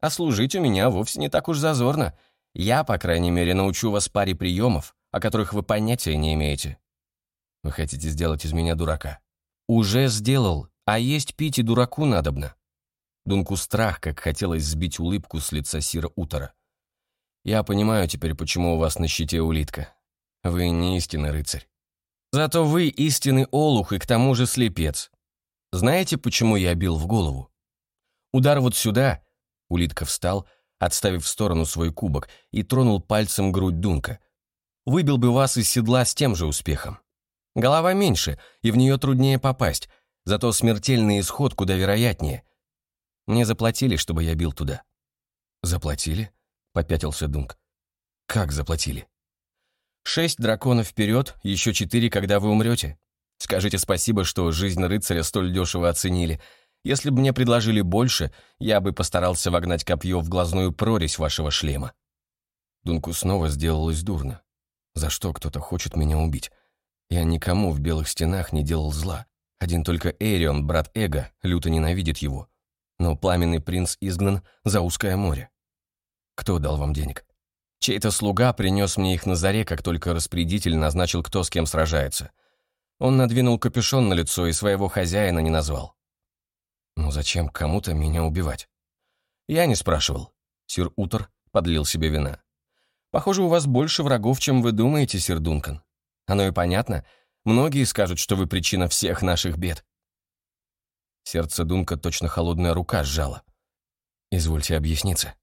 А служить у меня вовсе не так уж зазорно. Я, по крайней мере, научу вас паре приемов, о которых вы понятия не имеете. Вы хотите сделать из меня дурака? Уже сделал, а есть пить и дураку надобно. Дунку страх, как хотелось сбить улыбку с лица Сира Утора. «Я понимаю теперь, почему у вас на щите улитка. Вы не истинный рыцарь. Зато вы истинный олух и к тому же слепец. Знаете, почему я бил в голову? Удар вот сюда...» Улитка встал, отставив в сторону свой кубок, и тронул пальцем грудь Дунка. «Выбил бы вас из седла с тем же успехом. Голова меньше, и в нее труднее попасть, зато смертельный исход куда вероятнее — мне заплатили, чтобы я бил туда». «Заплатили?» — попятился Дунк. «Как заплатили?» «Шесть драконов вперед, еще четыре, когда вы умрете. Скажите спасибо, что жизнь рыцаря столь дешево оценили. Если бы мне предложили больше, я бы постарался вогнать копье в глазную прорезь вашего шлема». Дунку снова сделалось дурно. За что кто-то хочет меня убить? Я никому в белых стенах не делал зла. Один только Эрион, брат Эго, люто ненавидит его но пламенный принц изгнан за узкое море. Кто дал вам денег? Чей-то слуга принес мне их на заре, как только распорядитель назначил, кто с кем сражается. Он надвинул капюшон на лицо и своего хозяина не назвал. Ну зачем кому-то меня убивать? Я не спрашивал. Сир Утор подлил себе вина. Похоже, у вас больше врагов, чем вы думаете, сир Дункан. Оно и понятно. Многие скажут, что вы причина всех наших бед. Сердце Дунка точно холодная рука сжала. «Извольте объясниться».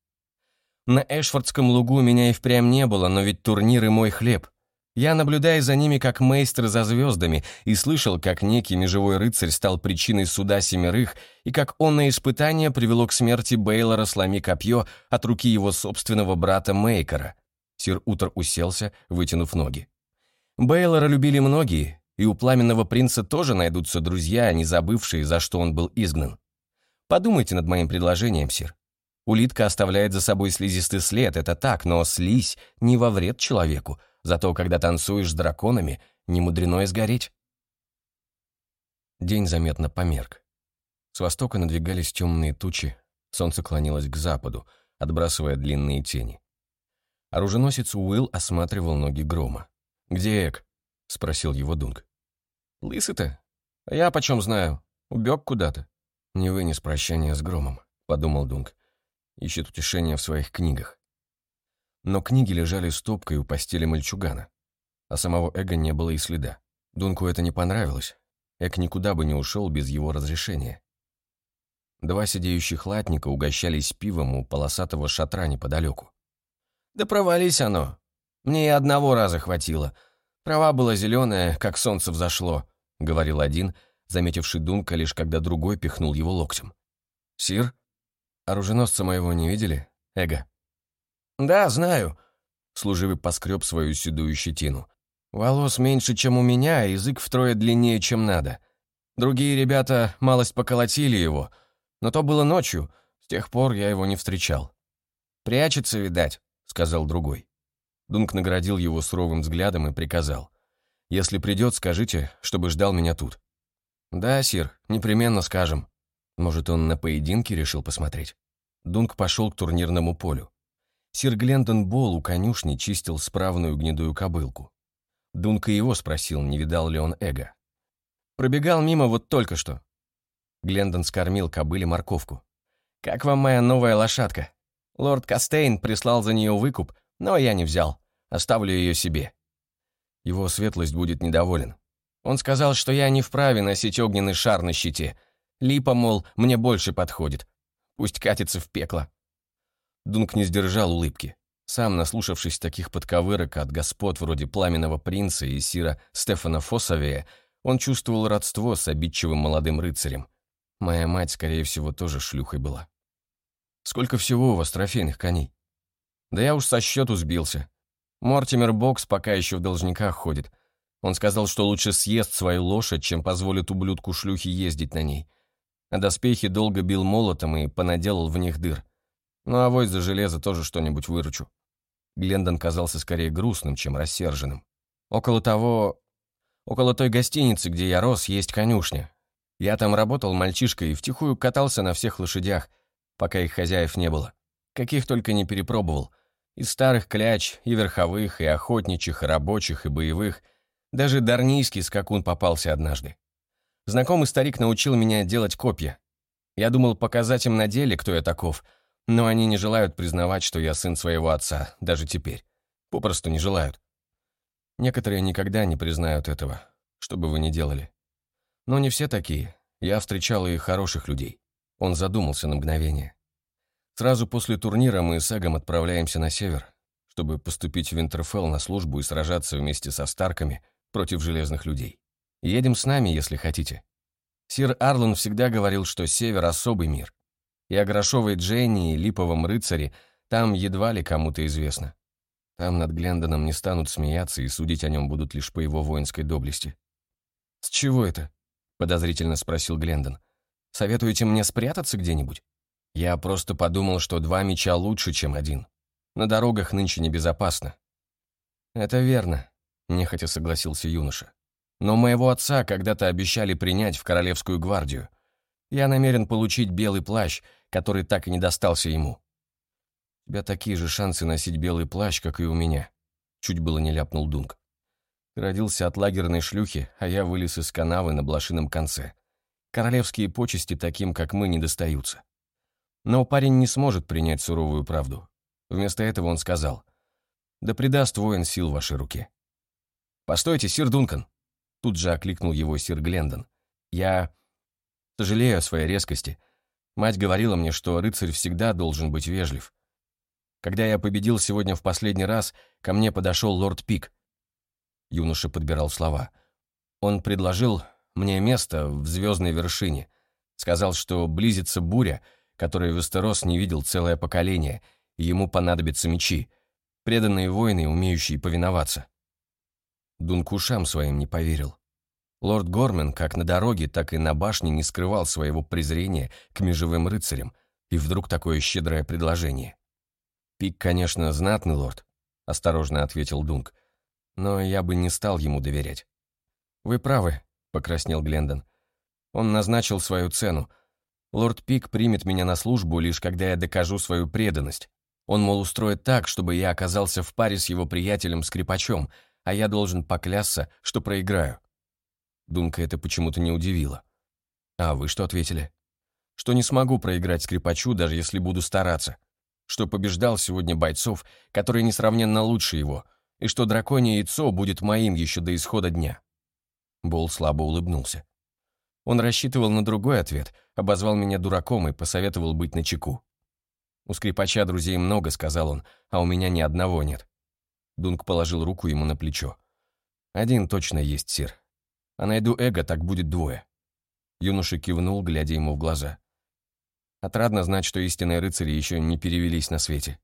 «На Эшфордском лугу меня и впрямь не было, но ведь турниры мой хлеб. Я наблюдаю за ними как мейстер за звездами и слышал, как некий межевой рыцарь стал причиной суда семерых и как он на испытание привело к смерти Бейлора сломи копье от руки его собственного брата Мейкера. Сир Утер уселся, вытянув ноги. Бейлора любили многие, и у пламенного принца тоже найдутся друзья, не забывшие, за что он был изгнан. Подумайте над моим предложением, сир. Улитка оставляет за собой слизистый след, это так, но слизь не во вред человеку, Зато когда танцуешь с драконами, не мудрено и сгореть. День заметно померк. С востока надвигались темные тучи, солнце клонилось к западу, отбрасывая длинные тени. Оруженосец Уилл осматривал ноги грома. «Где Эк?» — спросил его Дунк. «Лысый-то? Я почем знаю? Убег куда-то». «Не вынес прощания с громом», — подумал Дунк. «Ищет утешения в своих книгах но книги лежали стопкой у постели мальчугана, а самого Эга не было и следа. Дунку это не понравилось. Эк никуда бы не ушел без его разрешения. Два сидеющих латника угощались пивом у полосатого шатра неподалеку. «Да провались оно. Мне и одного раза хватило. Трава была зеленая, как солнце взошло», — говорил один, заметивший Дунка лишь когда другой пихнул его локтем. «Сир? Оруженосца моего не видели? Эга?» «Да, знаю», — служивый поскреб свою седую щетину. «Волос меньше, чем у меня, а язык втрое длиннее, чем надо. Другие ребята малость поколотили его, но то было ночью, с тех пор я его не встречал». «Прячется, видать», — сказал другой. Дунк наградил его суровым взглядом и приказал. «Если придет, скажите, чтобы ждал меня тут». «Да, сир, непременно скажем». Может, он на поединке решил посмотреть? Дунк пошел к турнирному полю. Сир Глендон Болл у конюшни чистил справную гнедую кобылку. Дунка его спросил, не видал ли он эго. «Пробегал мимо вот только что». Глендон скормил кобыле морковку. «Как вам моя новая лошадка? Лорд Кастейн прислал за нее выкуп, но я не взял. Оставлю ее себе». Его светлость будет недоволен. Он сказал, что я не вправе носить огненный шар на щите. Липа, мол, мне больше подходит. Пусть катится в пекло. Дунк не сдержал улыбки. Сам, наслушавшись таких подковырок от господ вроде Пламенного Принца и Сира Стефана Фосовея, он чувствовал родство с обидчивым молодым рыцарем. Моя мать, скорее всего, тоже шлюхой была. «Сколько всего у вас трофейных коней?» «Да я уж со счету сбился. Мортимер Бокс пока еще в должниках ходит. Он сказал, что лучше съест свою лошадь, чем позволит ублюдку шлюхи ездить на ней. А доспехи долго бил молотом и понаделал в них дыр. Ну а вось за железо тоже что-нибудь выручу. Глендон казался скорее грустным, чем рассерженным. Около того... Около той гостиницы, где я рос, есть конюшня. Я там работал мальчишкой и втихую катался на всех лошадях, пока их хозяев не было. Каких только не перепробовал. Из старых кляч, и верховых, и охотничьих, и рабочих, и боевых. Даже дарнийский скакун попался однажды. Знакомый старик научил меня делать копья. Я думал показать им на деле, кто я таков — но они не желают признавать, что я сын своего отца, даже теперь. Попросту не желают. Некоторые никогда не признают этого, что бы вы ни делали. Но не все такие. Я встречал и хороших людей. Он задумался на мгновение. Сразу после турнира мы с Эгом отправляемся на север, чтобы поступить в Винтерфелл на службу и сражаться вместе со Старками против железных людей. Едем с нами, если хотите. Сир Арлан всегда говорил, что север — особый мир. И о Грошовой Дженни и Липовом рыцаре там едва ли кому-то известно. Там над Глендоном не станут смеяться и судить о нем будут лишь по его воинской доблести. «С чего это?» — подозрительно спросил Глендон. «Советуете мне спрятаться где-нибудь?» «Я просто подумал, что два меча лучше, чем один. На дорогах нынче небезопасно». «Это верно», — нехотя согласился юноша. «Но моего отца когда-то обещали принять в Королевскую гвардию. Я намерен получить белый плащ, который так и не достался ему. У тебя такие же шансы носить белый плащ, как и у меня. Чуть было не ляпнул Дунк. Родился от лагерной шлюхи, а я вылез из канавы на блошином конце. Королевские почести таким, как мы, не достаются. Но парень не сможет принять суровую правду. Вместо этого он сказал, «Да придаст воин сил вашей руке». «Постойте, сир Дункан!» Тут же окликнул его сир Глендон. «Я...» Сожалею о своей резкости. Мать говорила мне, что рыцарь всегда должен быть вежлив. Когда я победил сегодня в последний раз, ко мне подошел лорд Пик. Юноша подбирал слова. Он предложил мне место в звездной вершине. Сказал, что близится буря, которую Вестерос не видел целое поколение, и ему понадобятся мечи, преданные воины, умеющие повиноваться. Дунк ушам своим не поверил. Лорд Гормен как на дороге, так и на башне не скрывал своего презрения к межевым рыцарям, и вдруг такое щедрое предложение. «Пик, конечно, знатный лорд», — осторожно ответил Дунк, «но я бы не стал ему доверять». «Вы правы», — покраснел Глендон. «Он назначил свою цену. Лорд Пик примет меня на службу, лишь когда я докажу свою преданность. Он, мол, устроит так, чтобы я оказался в паре с его приятелем-скрипачом, а я должен поклясться, что проиграю». Дунка это почему-то не удивило. «А вы что ответили?» «Что не смогу проиграть скрипачу, даже если буду стараться что побеждал сегодня бойцов, которые несравненно лучше его, и что драконье яйцо будет моим еще до исхода дня. Бол слабо улыбнулся. Он рассчитывал на другой ответ, обозвал меня дураком и посоветовал быть начеку. «У скрипача друзей много», — сказал он, — «а у меня ни одного нет». Дунк положил руку ему на плечо. «Один точно есть, сир. А найду эго, так будет двое». Юноша кивнул, глядя ему в глаза. Отрадно знать, что истинные рыцари еще не перевелись на свете.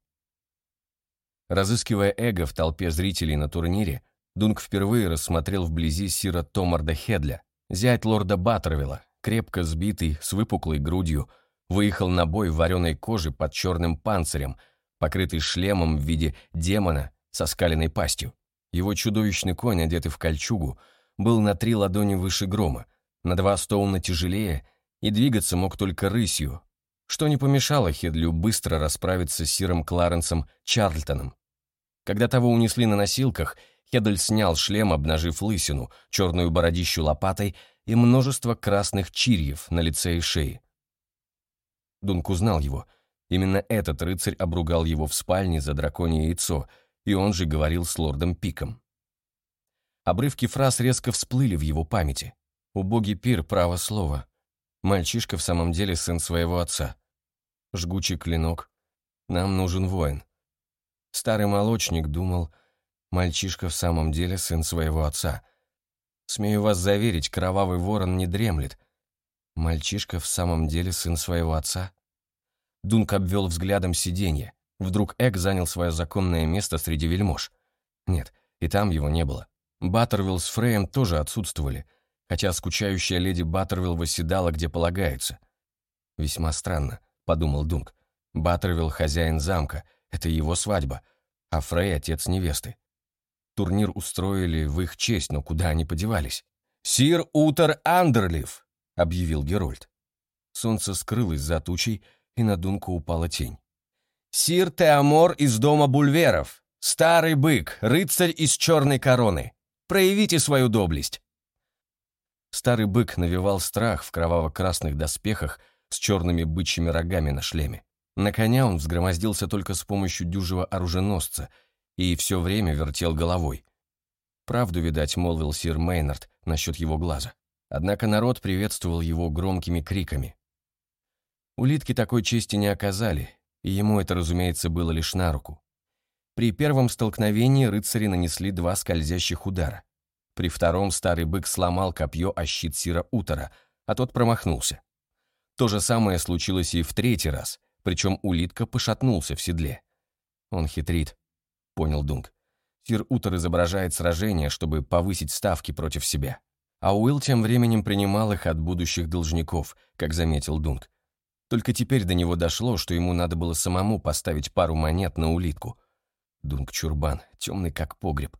Разыскивая эго в толпе зрителей на турнире, Дунк впервые рассмотрел вблизи Сира Томарда Хедля, зять лорда Баттервилла, крепко сбитый, с выпуклой грудью, выехал на бой в вареной коже под черным панцирем, покрытый шлемом в виде демона со скаленной пастью. Его чудовищный конь, одетый в кольчугу, был на три ладони выше грома, на два стоуна тяжелее и двигаться мог только рысью, что не помешало Хедлю быстро расправиться с Сиром Кларенсом Чарльтоном. Когда того унесли на носилках, Хедль снял шлем, обнажив лысину, черную бородищу лопатой и множество красных чирьев на лице и шее. Дунк узнал его. Именно этот рыцарь обругал его в спальне за драконье яйцо, и он же говорил с лордом Пиком. Обрывки фраз резко всплыли в его памяти. Убогий пир, право слово. Мальчишка в самом деле сын своего отца. Жгучий клинок. Нам нужен воин. Старый молочник думал, мальчишка в самом деле сын своего отца. Смею вас заверить, кровавый ворон не дремлет. Мальчишка в самом деле сын своего отца. Дунк обвел взглядом сиденье. Вдруг Эк занял свое законное место среди вельмож. Нет, и там его не было. Баттервилл с Фреем тоже отсутствовали — хотя скучающая леди Баттервилл восседала, где полагается. «Весьма странно», — подумал Дунк. «Баттервилл — хозяин замка, это его свадьба, а Фрей — отец невесты. Турнир устроили в их честь, но куда они подевались?» «Сир Утер Андерлиф!» — объявил Герольд. Солнце скрылось за тучей, и на Дунку упала тень. «Сир Теомор из дома Бульверов! Старый бык, рыцарь из черной короны! Проявите свою доблесть!» Старый бык навевал страх в кроваво-красных доспехах с черными бычьими рогами на шлеме. На коня он взгромоздился только с помощью дюжего оруженосца и все время вертел головой. Правду, видать, молвил сир Мейнард насчет его глаза. Однако народ приветствовал его громкими криками. Улитки такой чести не оказали, и ему это, разумеется, было лишь на руку. При первом столкновении рыцари нанесли два скользящих удара. При втором старый бык сломал копье о щит Сира Утора, а тот промахнулся. То же самое случилось и в третий раз, причем улитка пошатнулся в седле. «Он хитрит», — понял Дунк. Сир Утор изображает сражение, чтобы повысить ставки против себя. А Уилл тем временем принимал их от будущих должников, как заметил Дунк. Только теперь до него дошло, что ему надо было самому поставить пару монет на улитку. Дунк Чурбан, темный как погреб.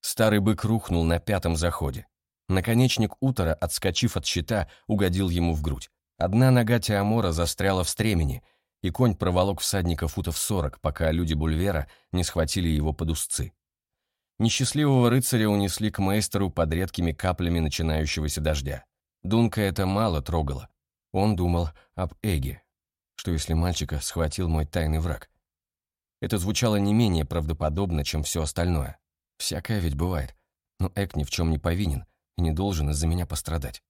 Старый бык рухнул на пятом заходе. Наконечник утора, отскочив от щита, угодил ему в грудь. Одна нога Теомора застряла в стремени, и конь проволок всадника футов сорок, пока люди Бульвера не схватили его под узцы. Несчастливого рыцаря унесли к мейстеру под редкими каплями начинающегося дождя. Дунка это мало трогало. Он думал об Эге, что если мальчика схватил мой тайный враг. Это звучало не менее правдоподобно, чем все остальное. Всякое ведь бывает. Но Эк ни в чем не повинен и не должен из-за меня пострадать.